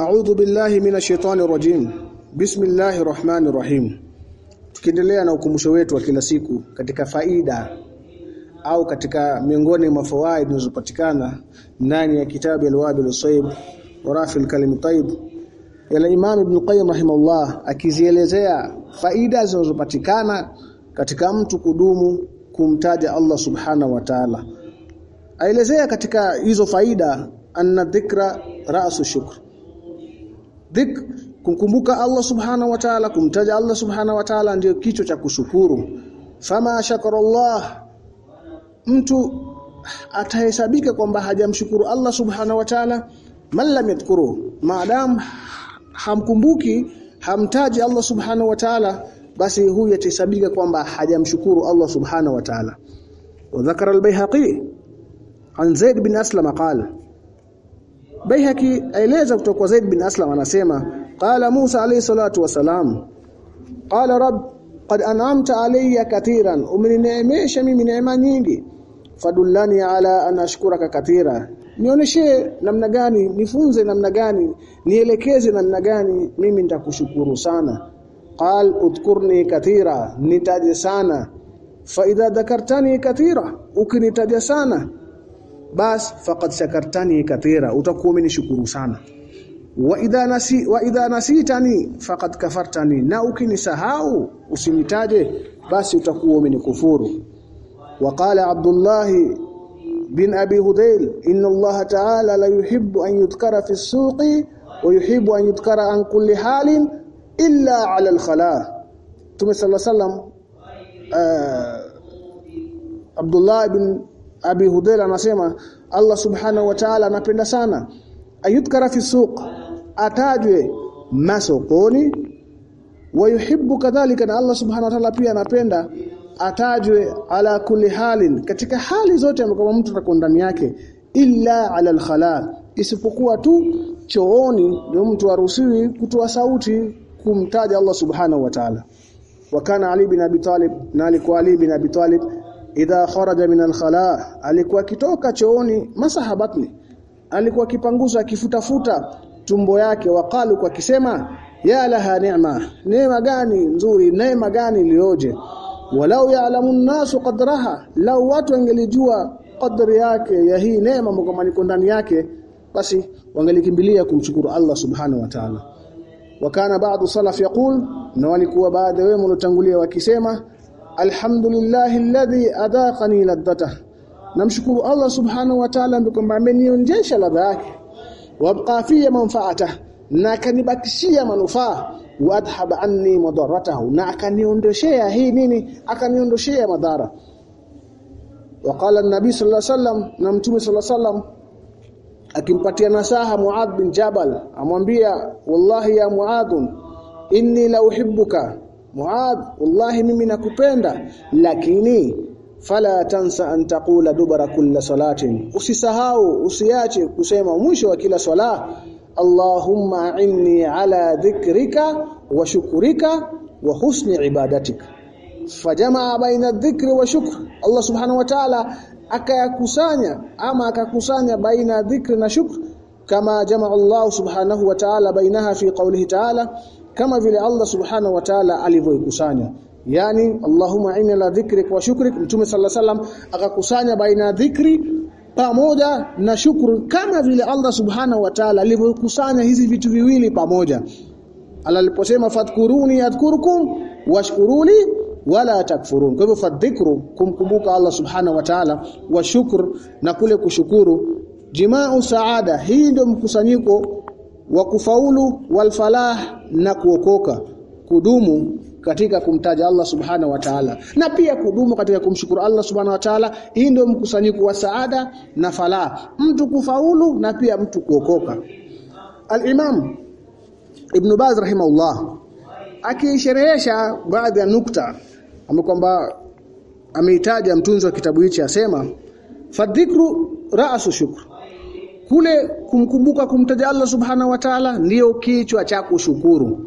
A'udhu billahi minashaitani rajim. Bismillahir rahmanir rahim. Tukiendelea na ukumbusho wetu wa kila siku katika faida au katika miongoni mwa fawaid zinazopatikana ndani ya kitabu al-Wabil Usayb wa Rafil Kalim Tayyib ya Imam Ibn Qayyim rahimahullah akizielezea faida zinazopatikana katika mtu kudumu kumtaja Allah subhanahu wa ta'ala aelezea katika hizo faida anna dhikra ra'su shukr dhikr kumkumbuka Allah subhanahu wa ta'ala kumtaja Allah subhana wa ta'ala ndiyo kicho cha kushukuru. Fama shakarallah mtu atahesabika kwamba hajamshukuru Allah subhanahu wa ta'ala man lam yadhkuru maadam hamkumbuki hamtaji Allah subhanahu wa ta'ala basi huyu atahesabika kwamba hajamshukuru Allah subhana wa ta'ala. Wa dhakara al-bayhaqi an zaid bin aslam qala Baihaqi aeleza kutoka kwa Zaid bin Aslam anasema qala Musa alayhi salatu wasalam qala rabb qad an'amta alayya katiran umenineemesha mimi neema nyingi. Fadullani ala an ashkuraka katira nionyeshe namna gani nifunze namna gani nielekeze namna gani mimi nitakushukuru sana. Qal udhkurni katira nitaje sana. Fa idha dhakartani katira ukinitaja sana bas faqad shakartani kathira. Utakuwa umenishukuru sana. Wa idha nasi wa idha nasitani faqad kafartani. Na ukinisahau usinitaje basi utakuwa umenikufuru waqala abdullah bin abi hudayl inna allah ta'ala la yuhibbu an yudhkara fi as-suqi wa yuhibbu an yudhkara an kulli halin illa 'ala al-khala. Tume sallallahu eh, Abdullah bin Abi Hudhayl anasema Allah Subhanahu wa Ta'ala anapenda sana. Ayudhkara fi suq atajwe masokoni. Wayuhibbu kadhalika na Allah Subhanahu wa Ta'ala pia anapenda atajwe ala kulli halin katika hali zote ambapo mtu atakuwa ndani yake illa ala alkhala isipokuwa tu chooni ndio mtu aruhusiwi kutoa sauti kumtaja Allah Subhanahu wa Ta'ala. Wakana Ali bin Abi Talib na alikuwa Ali bin Abi Talib idha kharaja min alkhala alikuwa kitoka chooni masahabatni alikuwa kipanguza akifutafuta tumbo yake. Waqalu kwa kisema ya laha ni'ma neema gani nzuri neema gani lioje walau ya'lamu nasu qadraha lau watu wangelijua qadri yake ya hii neema kama iko ndani yake basi wangelikimbilia kumshukuru Allah subhanahu wa ta'ala. Wakana baadhi salaf yaqul na walikuwa baadhi wao waliotangulia wakisema alhamdulillah alladhi adaqani ladhata namshukuru Allah subhanahu wa ta'ala kwamba amenionjesha ladha yake. Wabqa fi manfaata na akanibakishia manufaa. Wadhhab anni madaratahu na akaniondoshea hii nini? Akaniondoshea madhara. Waqala an-nabi sallallahu alaihi wasallam na mtume sallallahu alaihi wasallam akimpatia nasaha Muadh bin Jabal amwambia wallahi ya Muadh inni la uhibbuka Muadh wallahi mimi nakupenda lakini fala tansa an taqula dubara kulla salatin. Usisahau usiache kusema mwisho wa kila swala Allahumma inni ala dhikrika wa shukrika wa husni ibadatika. Fajamaa baina dhikri wa shukr. Allah subhanahu wa ta'ala akayakusanya ama akakusanya baina dhikri na shukr kama jamaa Allah subhanahu wa ta'ala bainaha fi qawlihi ta'ala kama vile Allah subhanahu wa ta'ala alivyoikusanya. Yani Allahumma inna la dhikrik wa shukrik Mtume sallallahu alaihi wasallam akakusanya baina dhikri pamoja na shukru kama vile Allah subhanahu wa ta'ala alivyokusanya hizi vitu viwili pamoja. Alaliposema fadhkuruni yadhkurukum washkuruni wala takfurun. Kwa hivyo fadhikru kumkumbuka Allah subhanahu wa ta'ala wa shukr na kule kushukuru. Jimau saada hii ndio mkusanyiko wa kufaulu walfalah na kuokoka kudumu katika kumtaja Allah subhana wa ta'ala. Na pia kudumu katika kumshukuru Allah subhanahu wa ta'ala hii ndio mkusanyiko wa saada na falah. Mtu kufaulu na pia mtu kuokoka. al-Imam Ibn Baz rahimahullah akisherehesha baadhi ya nukta amekwamba ameitaja mtunzi wa kitabu hichi asema fadhikru ra'su shukr kule kumkumbuka kumtaja Allah subhanahu wa ta'ala ndiyo kichwa cha kushukuru.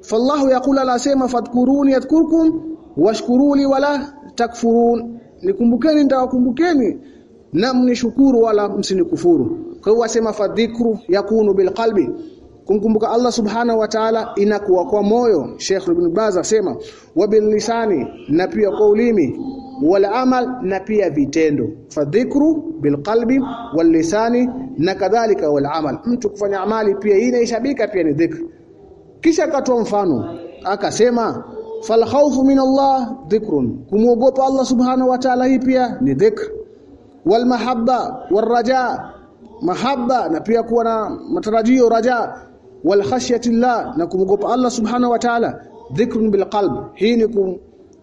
Fallahu la sema fadhkuruni yadhkurkum washkuruli wala takfurun. Nikumbukeni nitawakumbukeni na mnishukuru wala msinikufuru. Kwa hiyo wasema fadhikru yakunu bilqalbi kumkumbuka Allah subhanahu wa ta'ala inakuwa kwa moyo. Sheikh Ibn Baz asema wabil lisani na pia kwa ulimi wal amal na pia vitendo. Fadhikru bilqalbi wal lisani na kadhalika wal amal. Mtu kufanya amali pia hii inaishabika pia ni dhikr. Kisha akatoa mfano akasema fal khawfu min Allah dhikrun. Kumuogopa Allah subhanahu wa ta'ala hii pia ni dhikr. Wal mahabba wal raja mahabba na pia kuwa na matarajio raja. Wal khashyatillah na kumuogopa Allah subhanahu wa ta'ala dhikrun bil hii ni kum,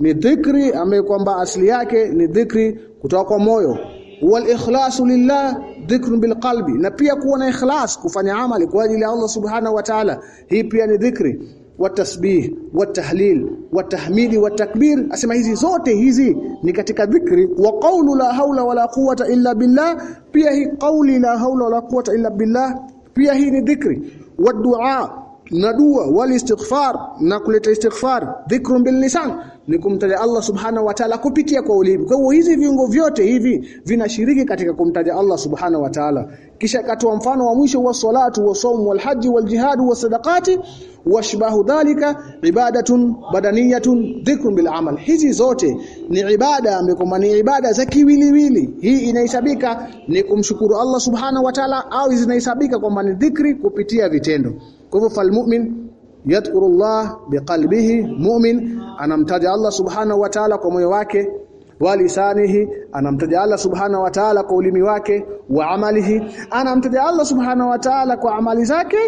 ni dhikri ambayo kwamba asili yake ni dhikri kutoka kwa moyo. Wal ikhlasu lillah dhikrun bil qalbi. Na pia kuwa na ikhlas kufanya amali kwa ajili ya Allah subhanahu wa ta'ala. Hii pia ni dhikri. Watasbih watahlil watahmidi watakbir asema hizi zote hizi ni katika dhikri. Wa qawlu la haula wala quwata illa billah. Pia hii qawli la haula wala quwata illa billah. Pia hii ni dhikri. Wadua na dua wal istighfar na kuleta istighfar. Dhikrun bil lisan ni kumtaja Allah subhanahu wa ta'ala kupitia kwa ulimi kwa hiyo hizi viungo vyote hivi vinashiriki katika kumtaja Allah subhanahu wa ta'ala. Kisha katoa mfano wa mwisho wa salatu wa saumu wal haji wal jihad wa sadaqati washbahu dhalika ibadatun badaniyatun dhikrun bil amal. Hizi zote ni ibada amekoma ni ibada za kiwiliwili. Hii inahesabika ni kumshukuru Allah subhanahu wa ta'ala au zinahesabika kwamba ni dhikri kupitia vitendo. Kwa hivyo fal mu'min yadhkuru Allah biqalbihi mu'min anamtaja Allah subhanahu wa ta'ala kwa moyo wake wa lisanihi anamtaja Allah subhanahu wa ta'ala kwa ulimi wake wa amalihi anamtaja Allah subhanahu wa ta'ala kwa amali zake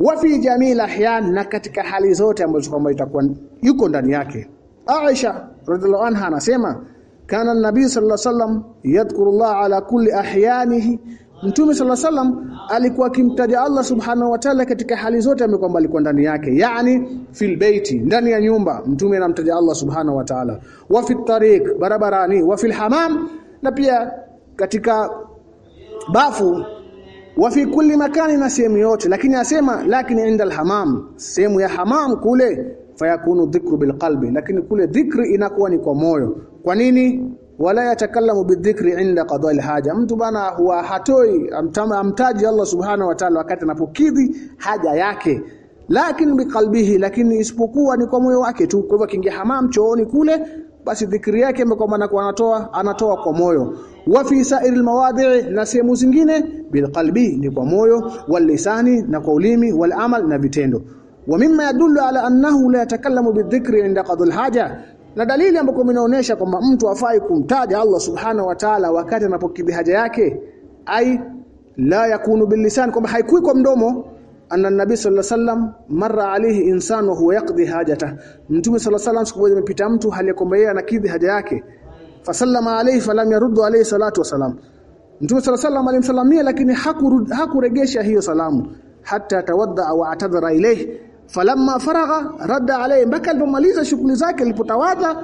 wa fi jamii ahyan na katika hali zote ambazo kwamba itakuwa yuko ndani yake. Aisha radhiallahu anha anasema kana nabii sallallahu alaihi wasallam yadhkurullah ala kulli ahyanihi Mtume sala salam alikuwa akimtaja Allah subhanahu wa ta'ala katika hali zote ambazo alikuwa ndani yake. Yani fil baiti ndani ya nyumba mtume anamtaja Allah subhanahu wa ta'ala. Wa fi tariq barabarani. Wa fil hamam na pia katika bafu. Wa fi kulli makani na sehemu yote. Lakini asema lakini inda alhamam sehemu ya hamam kule fayakunu dhikru bilqalbi lakini kule dhikri inakuwa ni kwa moyo. Kwa nini wala yatakallamu bidhikri inda qada'il haja. Mtu bana huwa hatoi amtaji Allah subhanahu wa ta'ala wakati anapokidhi haja yake. Lakini biqalbihi lakini isipokuwa ni kwa moyo wake tu. Kwa hivyo akiingia hamam chooni kule basi dhikri yake kwa maana kwa anatoa anatoa kwa moyo. Wa fi sa'iril mawadhi'i na sehemu zingine bilqalbi ni kwa moyo wal lisani na kwa ulimi wal amal na vitendo. Wa mimma yadullu ala annahu la yatakallamu bidhikri inda qadul haja na dalili ambayo inaonyesha kwamba mtu afai kumtaja Allah subhanahu wa ta'ala wakati anapokidhi haja yake ai la yakunu bilisan kwamba haikui kwa mdomo. Anna nabii sallallahu alaihi wasallam marra alayhi insanu huwa yaqdi hajata. Mtume sallallahu alaihi wasallam imepita mtu hali kwamba yeye anakidhi haja yake. Fasallama alayhi falam yaruddu alayhi salatu wasalam mtume sallallahu alaihi wasallam alimsalamia lakini hakuregesha hiyo salamu. Hatta tawadda wa atadhara ilayhi falamma faragha radda alayhi mpaka alipomaliza shughuli zake alipotawadha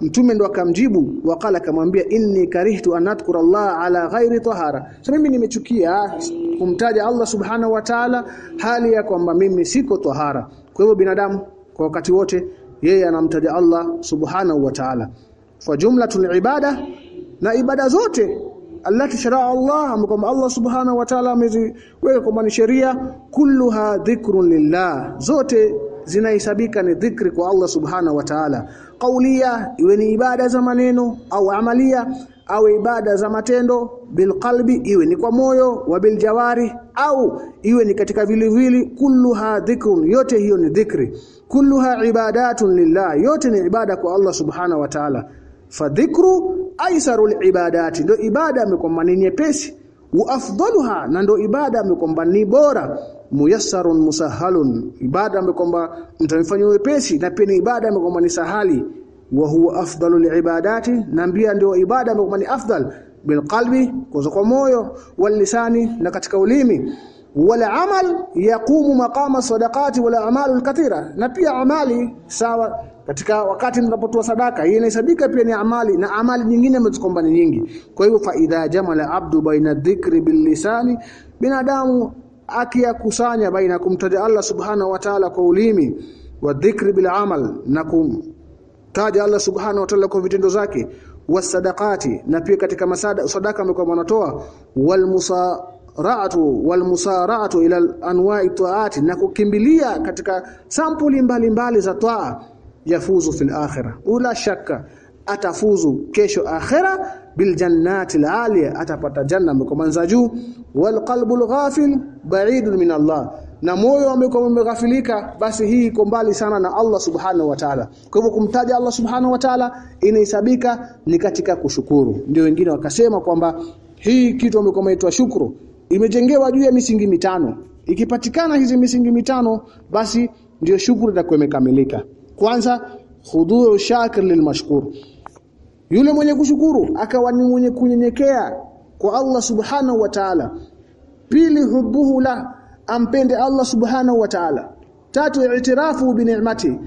mtume ndo akamjibu waqala akamwambia inni karihtu an adhkura Allah ala ghairi tahara. So mimi nimechukia kumtaja Allah subhanahu wa ta'ala hali ya kwamba mimi siko tahara. Kwa hivyo binadamu kwa wakati wote yeye anamtaja Allah subhanahu wa ta'ala. Fa jumlatul ibada na ibada zote allati sharaa Allah kwamba Allah subhanahu wa ta'ala ameziweka kwamba ni sheria kulluha dhikrun lillah. Zote zinahesabika ni dhikri kwa Allah subhanahu wa ta'ala. Qaulia iwe ni ibada za maneno au amalia au ibada za matendo bilqalbi iwe ni kwa moyo wa biljawari au iwe ni katika vilivili kulluha dhikrun yote hiyo ni dhikri. Kulluha ibadatun lillah yote ni ibada kwa Allah subhanahu wa ta'ala. Fadhikru aisarul ibadati. Ndo ibada amekwamba ni nyepesi. Wa afdaluha na ndo ibada amekwamba ni bora. Muyassarun musahalun. Ibada amekwamba mtamfanyia wepesi na pia ni ibada amekwamba ni sahali. Wa huwa afdalul ibadati na mbia ndio ibada amekwamba ni afdal. Bilqalbi kwa moyo wal lisani na katika ulimi. Wala amal yaqumu maqama sadaqati wala amalul kathira. Na pia amali sawa katika wakati mnapotoa sadaka hii inahesabika pia ni amali na amali nyingine ambazo nyingi. Kwa hivyo fa idha jamala abdu baina dhikri bil lisani binadamu akiyakusanya baina kumtaja Allah subhanahu wa ta'ala kwa ulimi wa dhikri bil amal na kumtaja Allah subhanahu wa ta'ala kwa vitendo zake wasadaqati na pia katika masada sadaka amekuwa wanatoa wal ra'atu wal musara'atu ila anwa'i ta'ati na kukimbilia katika sampuli mbalimbali za taa yafuzu fil akhirah. Ula shakka atafuzu kesho akhira bil jannati aliya atapata janna mkomanza juu. Wal qalbul ghafil ba'idun min Allah. Na moyo ambao umeghafilika basi hii iko mbali sana na Allah subhanahu wa ta'ala. Kwa hivyo kumtaja Allah subhanahu wa ta'ala inahesabika ni katika kushukuru. Ndio wengine wakasema kwamba hii kitu ambacho inaitwa shukuru. Imejengewa juu ya misingi mitano. Ikipatikana hizi misingi mitano basi ndio shukuru itakuwa imekamilika kwanza khuduu shakir lilmashkur yule mwenye kushukuru akawa ni mwenye kunyenyekea kwa Allah subhanahu wa ta'ala. Pili hubuhu la ampende Allah subhanahu wa ta'ala. Tatu i'tirafu bi ni'mati.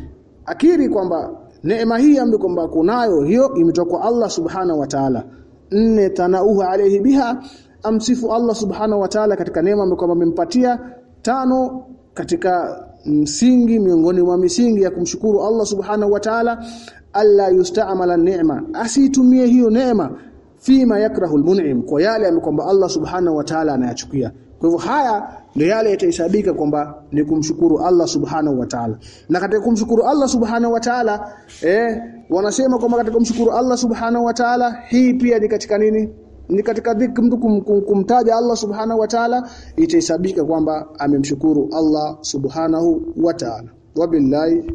Akiri kwamba neema hii ambayo kwamba kunayo hiyo imetoka kwa Allah subhanahu wa ta'ala. Nne tanauha alayhi biha amsifu Allah subhanahu wa ta'ala katika neema ambayo kwamba amempatia. Tano katika msingi miongoni mwa misingi ya kumshukuru Allah subhanahu wa ta'ala alla yusta'mala ni'ma asitumie hiyo neema fima yakrahu almun'im kwa yale kwamba Allah subhanahu wa ta'ala anayachukia. Kwa hivyo haya ndio yale yatahesabika kwamba ni kumshukuru Allah subhanahu wa ta'ala. Na katika kumshukuru Allah subhanahu wa ta'ala eh wanasema kwamba katika kumshukuru Allah subhanahu wa ta'ala hii pia ni katika nini ni katika dhiki mtu kum, kum, kumtaja Allah subhanahu wa ta'ala itahesabika kwamba amemshukuru Allah subhanahu wa ta'ala. Wabillahi